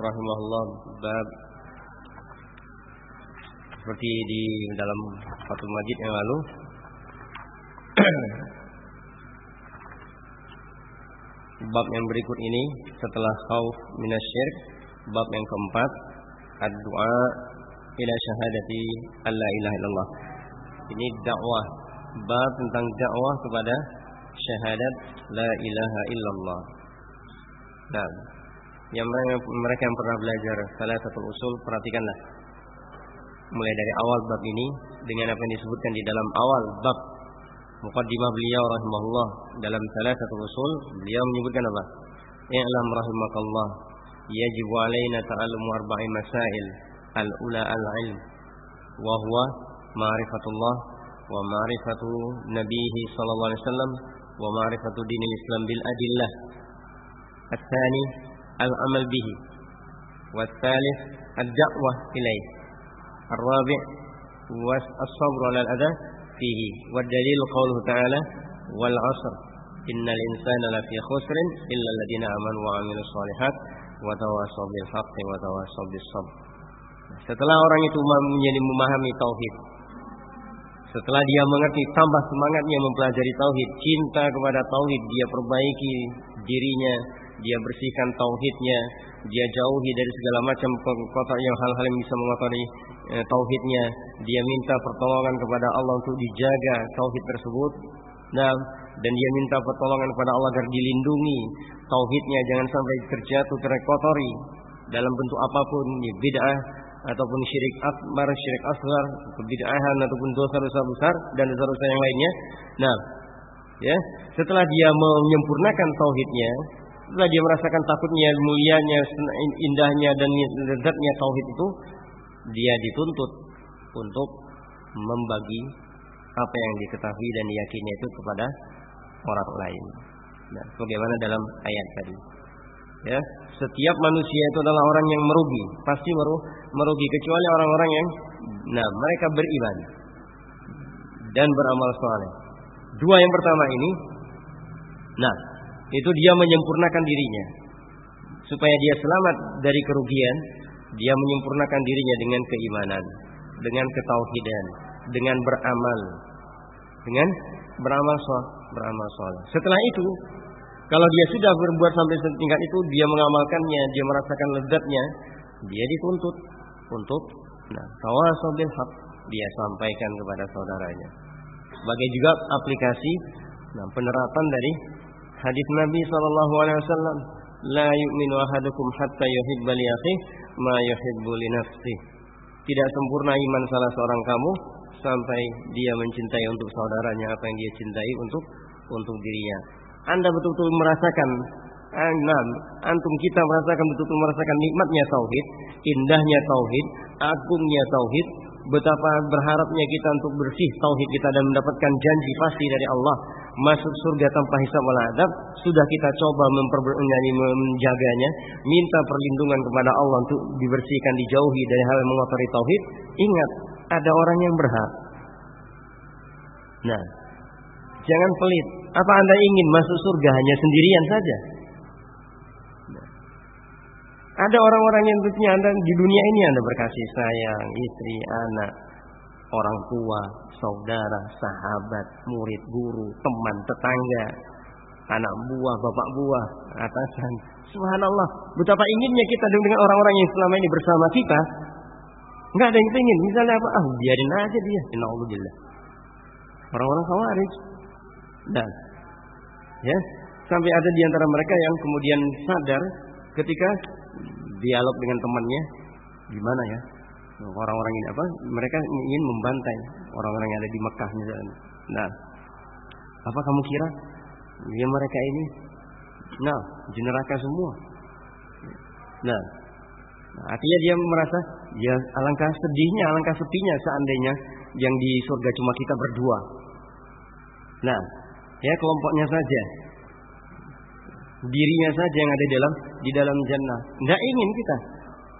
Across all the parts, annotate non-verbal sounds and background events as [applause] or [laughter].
rahimahullah bab seperti di dalam Fathul Majid yang lalu. [clears throat] Bab yang berikut ini setelah khauf minasyirk bab yang keempat ad-du'a ila syahadati alla ilaha illallah. Ini dakwah bab tentang dakwah kepada syahadat la ilaha illallah. Nah yang mereka yang pernah belajar salah satu usul perhatikanlah mulai dari awal bab ini dengan apa yang disebutkan di dalam awal bab mukaddimah beliau rahimahullah dalam salah satu usul beliau menyebutkan apa? I'lam rahimakallah yajibu alaina ta'allumu arba'i masail al-ula al-ilm wa huwa ma'rifatullah wa ma'rifatu nabihi sallallahu alaihi wasallam wa ma'rifatu dinil islam bil adillah الثاني العمل به والثالث الدعوة إليه الرابع والصبر على الأذى فيه والدليل قوله تعالى والعصر إن الإنسان لفي خسر إلا الذين آمنوا وعملوا الصالحات وتواصوا بالحق وتواصوا بالصبر Setelah orang itu menjadi memahami tauhid, setelah dia mengerti tambah semangatnya mempelajari tauhid, cinta kepada tauhid, dia perbaiki dirinya, dia bersihkan tauhidnya, dia jauhi dari segala macam kotor yang hal-hal yang bisa mengotori e, tauhidnya, dia minta pertolongan kepada Allah untuk dijaga tauhid tersebut. Nah, dan dia minta pertolongan kepada Allah agar dilindungi tauhidnya jangan sampai terjatuh terkotori dalam bentuk apa pun, ya, bid'ah ataupun syirik akbar, syirik asghar, kebid'ahan ataupun dosa-dosa besar dan dosa-dosa yang lainnya. Nah, ya, setelah dia menyempurnakan tauhidnya, setelah dia merasakan takutnya, mulianya, indahnya dan lezatnya tauhid itu, dia dituntut untuk membagi apa yang diketahui dan diyakini itu kepada orang lain. Nah, bagaimana dalam ayat tadi? Ya, setiap manusia itu adalah orang yang merugi, pasti merugi kecuali orang-orang yang nah, mereka beriman dan beramal saleh. Dua yang pertama ini nah, itu dia menyempurnakan dirinya. Supaya dia selamat dari kerugian dia menyempurnakan dirinya dengan keimanan dengan ketauhidan dengan beramal. Dengan beramal soal beramal soal setelah itu kalau dia sudah berbuat sampai setingkat itu dia mengamalkannya dia merasakan lezatnya dia dituntut untuk nah tawasau bil haq dia sampaikan kepada saudaranya. Sebagai juga aplikasi nah penerapan dari Hadis Nabi sallallahu alaihi wasallam, "La yu'minu ahadukum hatta yuhibba li akhihi ma yuhibbu li nafsihi." Tidak sempurna iman salah seorang kamu sampai dia mencintai untuk saudaranya apa yang dia cintai untuk untuk dirinya. Anda betul-betul merasakan Enam, antum kita merasakan betul-betul merasakan nikmatnya tauhid, indahnya tauhid, agungnya tauhid, betapa berharapnya kita untuk bersih tauhid kita dan mendapatkan janji pasti dari Allah masuk surga tanpa hisab wal adab sudah kita coba memperbenyanyi menjaganya minta perlindungan kepada Allah untuk dibersihkan dijauhi dari hal yang mengotori tauhid. Ingat ada orang yang berhak. Nah jangan pelit. Apa anda ingin masuk surga hanya sendirian saja? Nah. ada orang-orang yang tentunya anda di dunia ini anda berkasih sayang istri anak orang tua, saudara, sahabat, murid, guru, teman, tetangga, anak buah, bapak buah, atasan. Subhanallah, betapa inginnya kita dengan orang-orang yang selama ini bersama kita. Enggak ada yang ingin. Misalnya apa? Ah, biarin aja dia. Innaudzubillah. Orang-orang khawarij. Dan ya, sampai ada di antara mereka yang kemudian sadar ketika dialog dengan temannya, gimana ya? Orang-orang ini apa mereka ingin membantai orang-orang yang ada di Mekah misalnya. Nah, apa kamu kira ya mereka ini nah jeneraka semua. Nah, artinya dia merasa ya alangkah sedihnya, alangkah sepinya seandainya yang di surga cuma kita berdua. Nah, ya kelompoknya saja. Dirinya saja yang ada di dalam di dalam jannah. Tidak ingin kita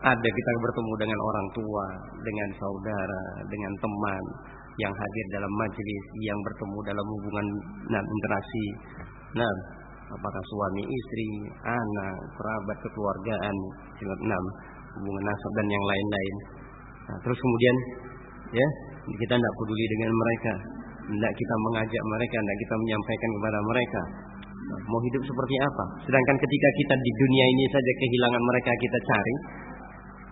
ada kita bertemu dengan orang tua, dengan saudara, dengan teman yang hadir dalam majelis, yang bertemu dalam hubungan nah, interaksi. Nah, apakah suami istri, anak, kerabat, kekeluargaan, sifat enam, hubungan nasab dan yang lain-lain. Nah, terus kemudian ya kita tidak peduli dengan mereka, tidak kita mengajak mereka, tidak kita menyampaikan kepada mereka. Nah, mau hidup seperti apa? Sedangkan ketika kita di dunia ini saja kehilangan mereka kita cari,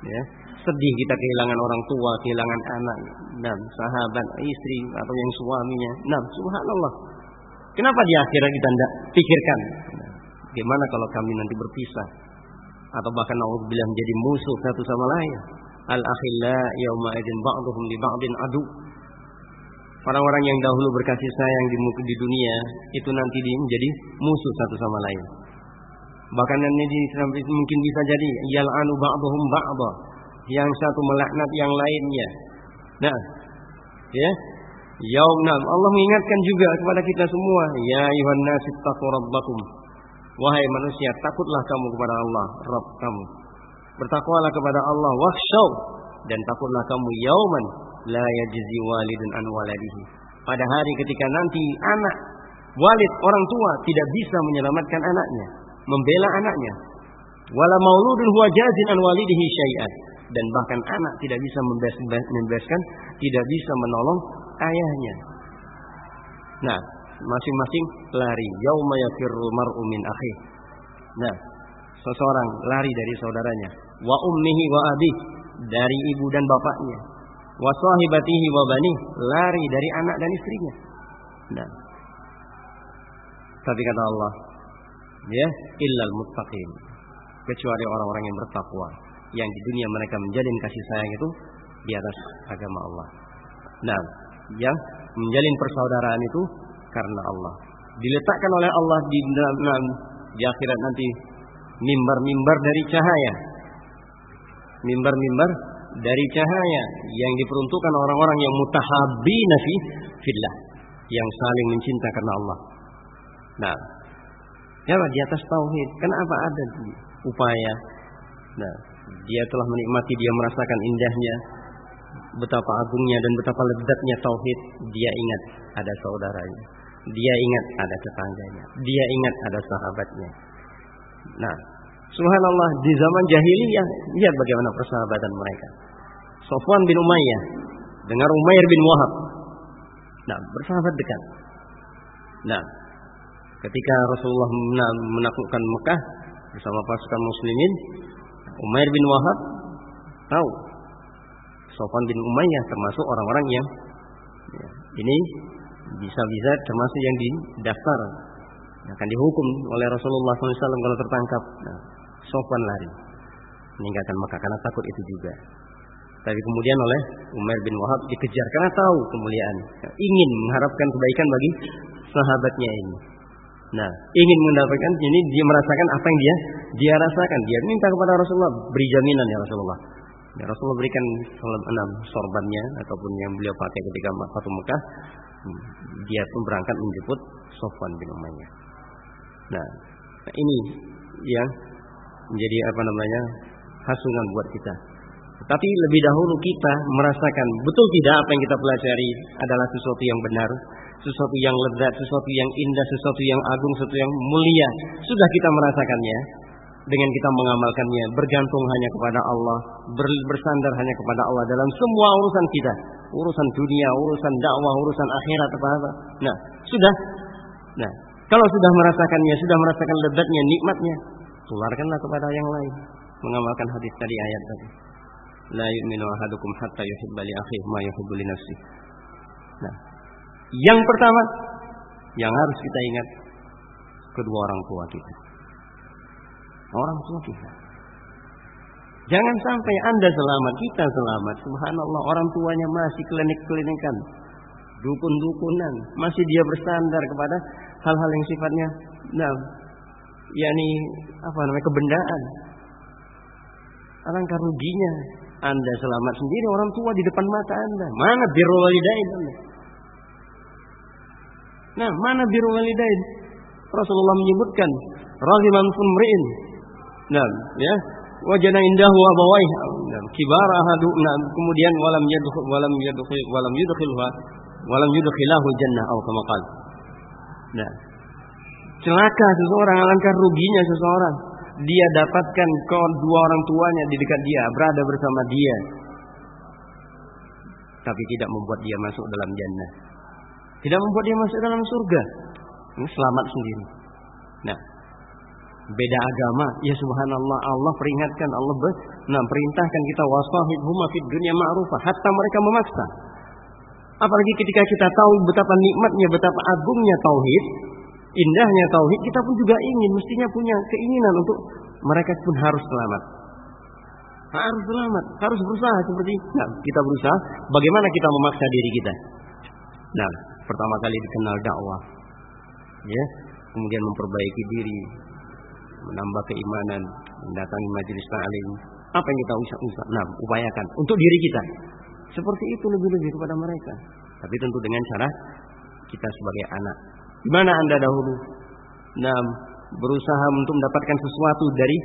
ya sedih kita kehilangan orang tua, kehilangan anak, dan sahabat, istri atau yang suaminya. Nah, subhanallah. Kenapa di akhirat kita tidak pikirkan? Gimana kalau kami nanti berpisah? Atau bahkan Allah bilang menjadi musuh satu sama lain. Al-akhilla yawma idin ba'duhum li ba'din adu. Orang-orang yang dahulu berkasih sayang di, di dunia itu nanti menjadi musuh satu sama lain. Bahkan nanti mungkin bisa jadi yal'anu ba'duhum ba'da. Yang satu melaknat yang lainnya. Nah, ya, Yaum nam. Allah mengingatkan juga kepada kita semua, ya ayuhan nasib rabbakum. Wahai manusia, takutlah kamu kepada Allah, Rabb kamu. Bertakwalah kepada Allah, wakhshaw dan takutlah kamu yauman la yajzi walidun an waladihi. Pada hari ketika nanti anak walid orang tua tidak bisa menyelamatkan anaknya, membela anaknya. Wala mauludun huwa jazin an walidihi syai'an dan bahkan anak tidak bisa membebaskan, tidak bisa menolong ayahnya. Nah, masing-masing lari. Yauma yafirru mar'u min akhi. Nah, seseorang lari dari saudaranya. Wa ummihi wa abi dari ibu dan bapaknya. Wa sahibatihi wa bani lari dari anak dan istrinya. Nah. Tapi kata Allah, ya, illal muttaqin. Kecuali orang-orang yang bertakwa, yang di dunia mereka menjalin kasih sayang itu di atas agama Allah. Nah, yang menjalin persaudaraan itu karena Allah. Diletakkan oleh Allah di dalam di akhirat nanti mimbar-mimbar dari cahaya. Mimbar-mimbar dari cahaya yang diperuntukkan orang-orang yang mutahabbina fi fillah, yang saling mencinta karena Allah. Nah, ya di atas tauhid. Kenapa ada upaya? Nah, dia telah menikmati, dia merasakan indahnya, betapa agungnya dan betapa lezatnya tauhid, dia ingat ada saudaranya. Dia ingat ada tetangganya. Dia ingat ada sahabatnya. Nah, subhanallah di zaman jahiliyah lihat bagaimana persahabatan mereka. Sofwan bin Umayyah dengan Umair bin Wahab. Nah, bersahabat dekat. Nah, ketika Rasulullah menaklukkan Mekah bersama pasukan muslimin, Umair bin Wahab tahu Sofan bin Umayyah termasuk orang-orang yang ya, ini bisa-bisa termasuk yang didaftar akan dihukum oleh Rasulullah SAW kalau tertangkap. Nah, Sofan lari meninggalkan Mekah karena takut itu juga. Tapi kemudian oleh Umar bin Wahab dikejar karena tahu kemuliaan, ingin mengharapkan kebaikan bagi sahabatnya ini. Nah, ingin mendapatkan ini dia merasakan apa yang dia dia rasakan. Dia minta kepada Rasulullah beri jaminan ya Rasulullah. Ya, Rasulullah berikan enam sorbannya ataupun yang beliau pakai ketika Fathu Mekah. Dia pun berangkat menjemput Sofwan bin Umayyah. Nah, nah ini yang menjadi apa namanya hasungan buat kita. Tapi lebih dahulu kita merasakan betul tidak apa yang kita pelajari adalah sesuatu yang benar, sesuatu yang lezat, sesuatu yang indah, sesuatu yang agung, sesuatu yang mulia. Sudah kita merasakannya dengan kita mengamalkannya, bergantung hanya kepada Allah, bersandar hanya kepada Allah dalam semua urusan kita, urusan dunia, urusan dakwah, urusan akhirat apa apa. Nah, sudah. Nah, kalau sudah merasakannya, sudah merasakan lezatnya, nikmatnya, tularkanlah kepada yang lain. Mengamalkan hadis tadi ayat tadi. La yu'minu ahadukum hatta yuhibba li akhihi ma yuhibbu li nafsihi. Nah, yang pertama yang harus kita ingat kedua orang tua kita. Orang tua kita. Jangan sampai Anda selamat, kita selamat. Subhanallah, orang tuanya masih klinik-klinikan. Dukun-dukunan. Masih dia bersandar kepada hal-hal yang sifatnya nah, yakni apa namanya kebendaan. Alangkah ruginya Anda selamat sendiri orang tua di depan mata Anda. Mana birrul walidain Anda? Nah, mana biru walidain? Rasulullah menyebutkan, rahiman sumri'in. Nah, ya. Wajana indahu abawaih. Nah, kibar ahadu. Nah, kemudian walam yadkhul walam yadkhul walam yudkhilha walam yudkhilahu jannah atau kama Nah, celaka seseorang, alangkah ruginya seseorang. Dia dapatkan kedua orang tuanya di dekat dia, berada bersama dia. Tapi tidak membuat dia masuk dalam jannah. Tidak membuat dia masuk dalam surga. Ini selamat sendiri. Nah, beda agama, ya subhanallah Allah peringatkan Allah ber, nah perintahkan kita wasahibhuma fid dunya ma'rufah hatta mereka memaksa. Apalagi ketika kita tahu betapa nikmatnya, betapa agungnya tauhid, indahnya tauhid, kita pun juga ingin mestinya punya keinginan untuk mereka pun harus selamat. Harus selamat, harus berusaha seperti nah, kita berusaha. Bagaimana kita memaksa diri kita? Nah, pertama kali dikenal dakwah, ya, kemudian memperbaiki diri, menambah keimanan, mendatangi majelis ta'lim. Apa yang kita usah, usah nah, upayakan untuk diri kita. Seperti itu lebih-lebih kepada mereka. Tapi tentu dengan cara kita sebagai anak. Gimana Anda dahulu? Nah, berusaha untuk mendapatkan sesuatu dari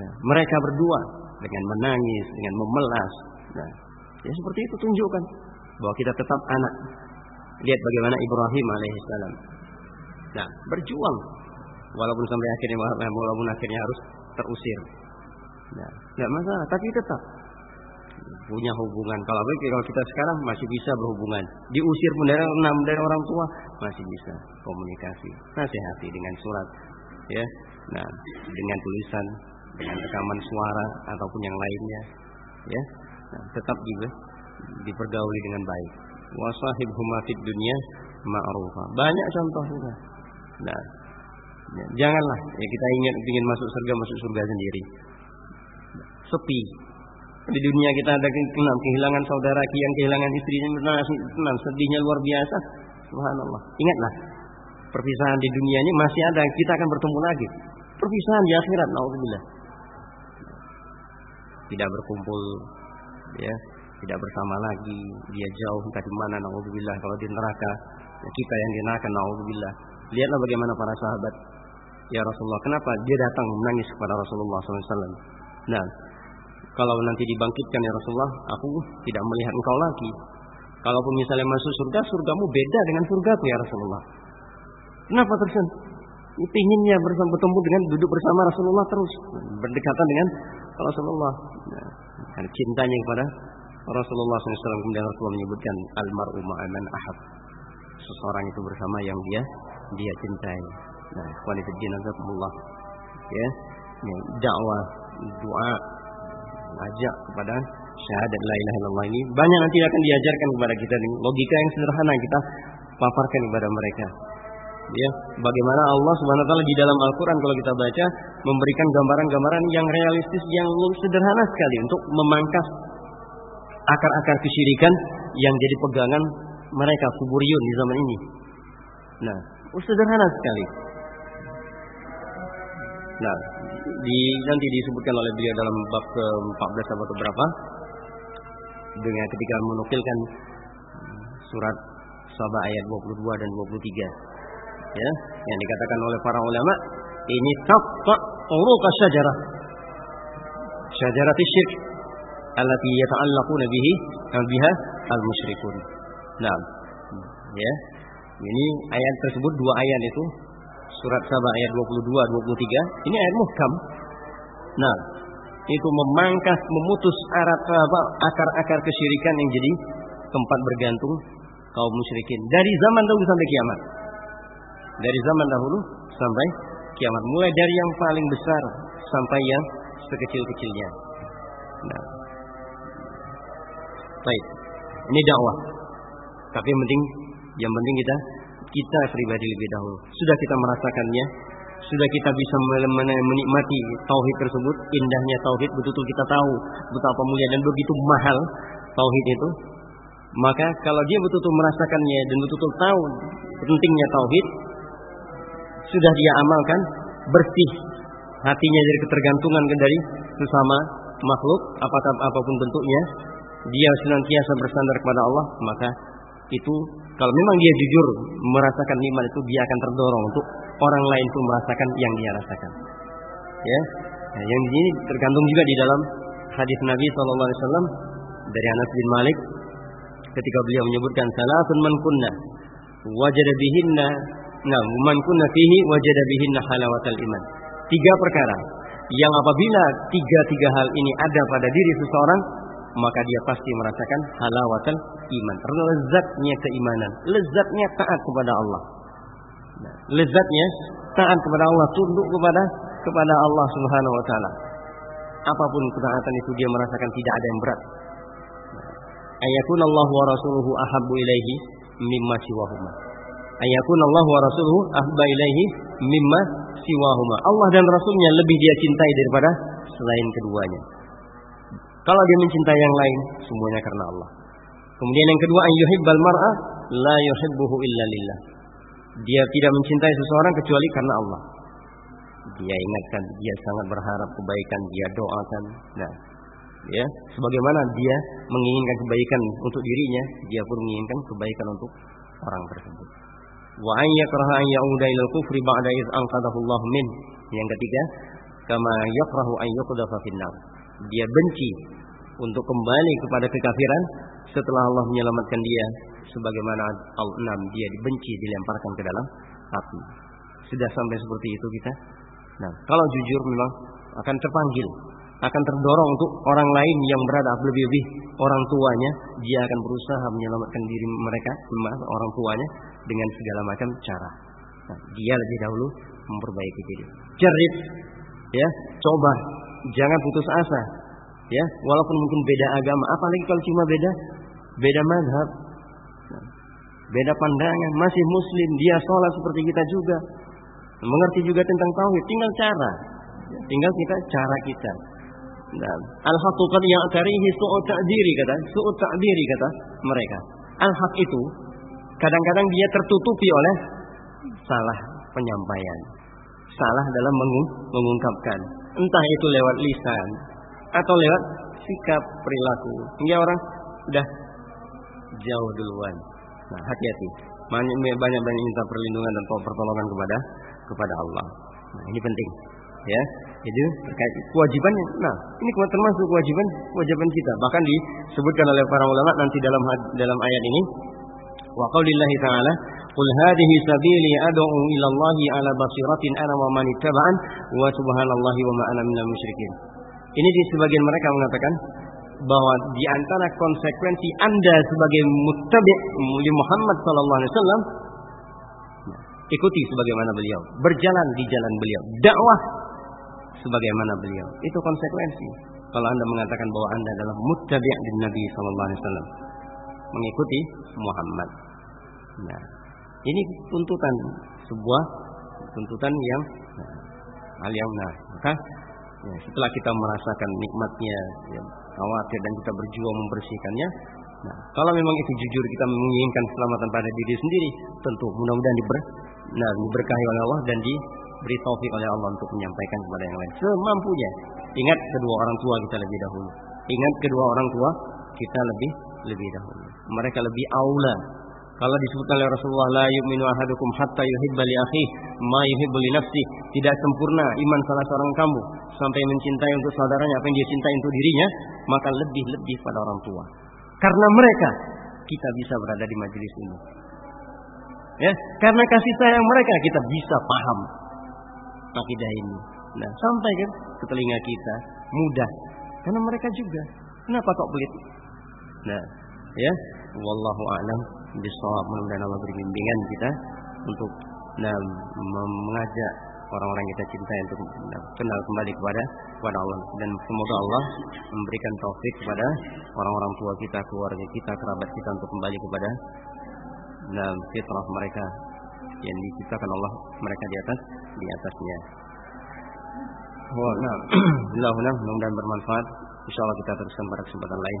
nah, mereka berdua dengan menangis, dengan memelas. Nah, ya seperti itu tunjukkan bahwa kita tetap anak. Lihat bagaimana Ibrahim alaihissalam. Nah, berjuang walaupun sampai akhirnya walaupun akhirnya harus terusir. Nah, nggak masalah, tapi tetap punya hubungan. Kalau kalau kita sekarang masih bisa berhubungan, diusir dari enam dari orang tua masih bisa komunikasi, nasihati dengan surat, ya, nah dengan tulisan, dengan rekaman suara ataupun yang lainnya, ya, nah, tetap juga dipergauli dengan baik. Wasahib humafid dunia ma'rufa. Banyak contoh juga. Nah, ya, janganlah ya kita ingin ingin masuk surga masuk surga sendiri. Sepi, di dunia kita ada kehilangan saudara yang kehilangan istrinya tenang sedihnya luar biasa. Subhanallah. Ingatlah perpisahan di dunia ini masih ada kita akan bertemu lagi. Perpisahan di akhirat naudzubillah. Tidak berkumpul ya tidak bersama lagi. Dia jauh entah di mana naudzubillah. Kalau di neraka ya kita yang di neraka naudzubillah. Lihatlah bagaimana para sahabat. Ya Rasulullah kenapa dia datang menangis kepada Rasulullah SAW nah kalau nanti dibangkitkan ya Rasulullah, aku tidak melihat engkau lagi. Kalaupun misalnya masuk surga, surgamu beda dengan surgaku ya Rasulullah. Kenapa tersen? Inginnya bersama bertemu dengan duduk bersama Rasulullah terus berdekatan dengan Rasulullah. Nah, cintanya kepada Rasulullah SAW kemudian Rasulullah menyebutkan almaru ma'aman ahab. Seseorang itu bersama yang dia dia cintai. Nah, Allah. Ya, ya dakwah, doa, ajak kepada syahadat la ilaha illallah ini banyak nanti akan diajarkan kepada kita logika yang sederhana kita paparkan kepada mereka ya bagaimana Allah Subhanahu wa taala di dalam Al-Qur'an kalau kita baca memberikan gambaran-gambaran yang realistis yang sederhana sekali untuk memangkas akar-akar kesyirikan yang jadi pegangan mereka kuburiyun di zaman ini. Nah, sederhana sekali. Nah, di nanti disebutkan oleh beliau dalam bab ke-14 atau ke berapa dengan ketika menukilkan surat Sabah ayat 22 dan 23 ya yang dikatakan oleh para ulama ini taqta uruq syajarah syajarah syirk allati yata'allaquna bihi biha al-musyrikun. Nah, ya. Ini ayat tersebut dua ayat itu surat Sabah ayat 22 23 ini ayat muhkam. Nah, itu memangkas memutus arat akar-akar kesyirikan yang jadi tempat bergantung kaum musyrikin dari zaman dahulu sampai kiamat. Dari zaman dahulu sampai kiamat, mulai dari yang paling besar sampai yang sekecil-kecilnya. Nah, baik, ini dakwah. Tapi yang penting, yang penting kita kita pribadi lebih dahulu. Sudah kita merasakannya, sudah kita bisa menikmati tauhid tersebut, indahnya tauhid, betul-betul kita tahu betapa mulia dan begitu mahal tauhid itu. Maka kalau dia betul-betul merasakannya dan betul-betul tahu pentingnya tauhid, sudah dia amalkan, bersih hatinya dari ketergantungan dari sesama makhluk apa pun bentuknya, dia senantiasa bersandar kepada Allah, maka itu kalau memang dia jujur merasakan nikmat itu dia akan terdorong untuk orang lain pun merasakan yang dia rasakan. Ya, nah, yang ini tergantung juga di dalam hadis Nabi saw dari Anas bin Malik ketika beliau menyebutkan salatun man kunna wajada bihinna Nah, man kunna fihi wajada bihinna halawatal iman. Tiga perkara yang apabila tiga-tiga hal ini ada pada diri seseorang, maka dia pasti merasakan halawatal iman. Lezatnya keimanan, lezatnya taat kepada Allah. Nah, lezatnya taat kepada Allah, tunduk kepada kepada Allah Subhanahu wa taala. Apa pun ketaatan itu dia merasakan tidak ada yang berat. Ayakun Allah wa rasuluhu ahabbu ilaihi mimma siwahuma. Ayakun Allah wa rasuluhu ahabba ilaihi mimma siwahuma. Allah dan Rasulnya lebih dia cintai daripada selain keduanya. Kalau dia mencintai yang lain, semuanya karena Allah. Kemudian yang kedua, ayyuhibbal mar'a la yuhibbuhu illa lillah. Dia tidak mencintai seseorang kecuali karena Allah. Dia ingatkan, dia sangat berharap kebaikan, dia doakan. Nah, ya, sebagaimana dia menginginkan kebaikan untuk dirinya, dia pun menginginkan kebaikan untuk orang tersebut. Wa an yakraha an ya'uda ila kufri ba'da iz anqadahu Allah min. Yang ketiga, kama yakrahu an yuqdafa finnar. Dia benci untuk kembali kepada kekafiran setelah Allah menyelamatkan dia sebagaimana al-enam dia dibenci dilemparkan ke dalam api. Sudah sampai seperti itu kita. Nah, kalau jujur memang akan terpanggil, akan terdorong untuk orang lain yang berada lebih-lebih orang tuanya, dia akan berusaha menyelamatkan diri mereka, orang tuanya dengan segala macam cara. Nah, dia lebih dahulu memperbaiki diri. Jerit, ya, coba, jangan putus asa, ya, walaupun mungkin beda agama, apalagi kalau cuma beda beda mazhab, nah, beda pandangan, masih muslim, dia sholat seperti kita juga, mengerti juga tentang tauhid, tinggal cara, tinggal kita cara kita. Nah, al-haqiqat yang karihi su'u ta'diri kata, su'u ta'diri kata mereka. Al-haq itu kadang-kadang dia tertutupi oleh salah penyampaian. Salah dalam mengung mengungkapkan. Entah itu lewat lisan atau lewat sikap perilaku. Hingga orang sudah jauh duluan. Nah, hati-hati. Banyak banyak minta perlindungan dan pertolongan kepada kepada Allah. Nah, ini penting. Ya, itu terkait kewajiban. Nah, ini termasuk kewajiban kewajiban kita. Bahkan disebutkan oleh para ulama nanti dalam dalam ayat ini wa qaulillahi ta'ala Qul hadhihi sabili ad'u ila Allah ala basiratin ana wa man ittaba'an wa subhanallahi wa ma ana minal musyrikin. Ini di sebagian mereka mengatakan bahwa di antara konsekuensi Anda sebagai muttabi' li Muhammad sallallahu alaihi wasallam ikuti sebagaimana beliau, berjalan di jalan beliau, dakwah sebagaimana beliau. Itu konsekuensi. Kalau Anda mengatakan bahwa Anda adalah muttabi' di Nabi sallallahu alaihi wasallam, mengikuti Muhammad. Nah, ini tuntutan sebuah tuntutan yang nah, hal yang nah, maka ya, setelah kita merasakan nikmatnya ya, khawatir dan kita berjuang membersihkannya nah kalau memang itu jujur kita menginginkan keselamatan pada diri sendiri tentu mudah-mudahan diber nah diberkahi oleh Allah dan diberi taufik oleh Allah untuk menyampaikan kepada yang lain. Semampunya. Ingat kedua orang tua kita lebih dahulu. Ingat kedua orang tua kita lebih lebih dahulu. Mereka lebih aula kalau disebutkan oleh Rasulullah la yu'minu ahadukum hatta yuhibba li akhi ma yuhibbu li nafsi. Tidak sempurna iman salah seorang kamu sampai mencintai untuk saudaranya apa yang dia cintai untuk dirinya, maka lebih-lebih pada orang tua. Karena mereka kita bisa berada di majelis ini. Ya, karena kasih sayang mereka kita bisa paham akidah ini. Nah, sampai kan ke telinga kita mudah. Karena mereka juga. Kenapa kok pelit? Nah, ya, wallahu a'lam bisawab mudah-mudahan Allah beri bimbingan kita untuk nah, mengajak orang-orang kita cintai untuk kenal kembali kepada kepada Allah dan semoga Allah memberikan taufik kepada orang-orang tua kita, keluarga kita, kerabat kita untuk kembali kepada nah, fitrah mereka yang diciptakan Allah mereka di atas di atasnya. Oh, nah, [clears throat] mudah-mudahan bermanfaat. Insya Allah kita teruskan pada kesempatan lain.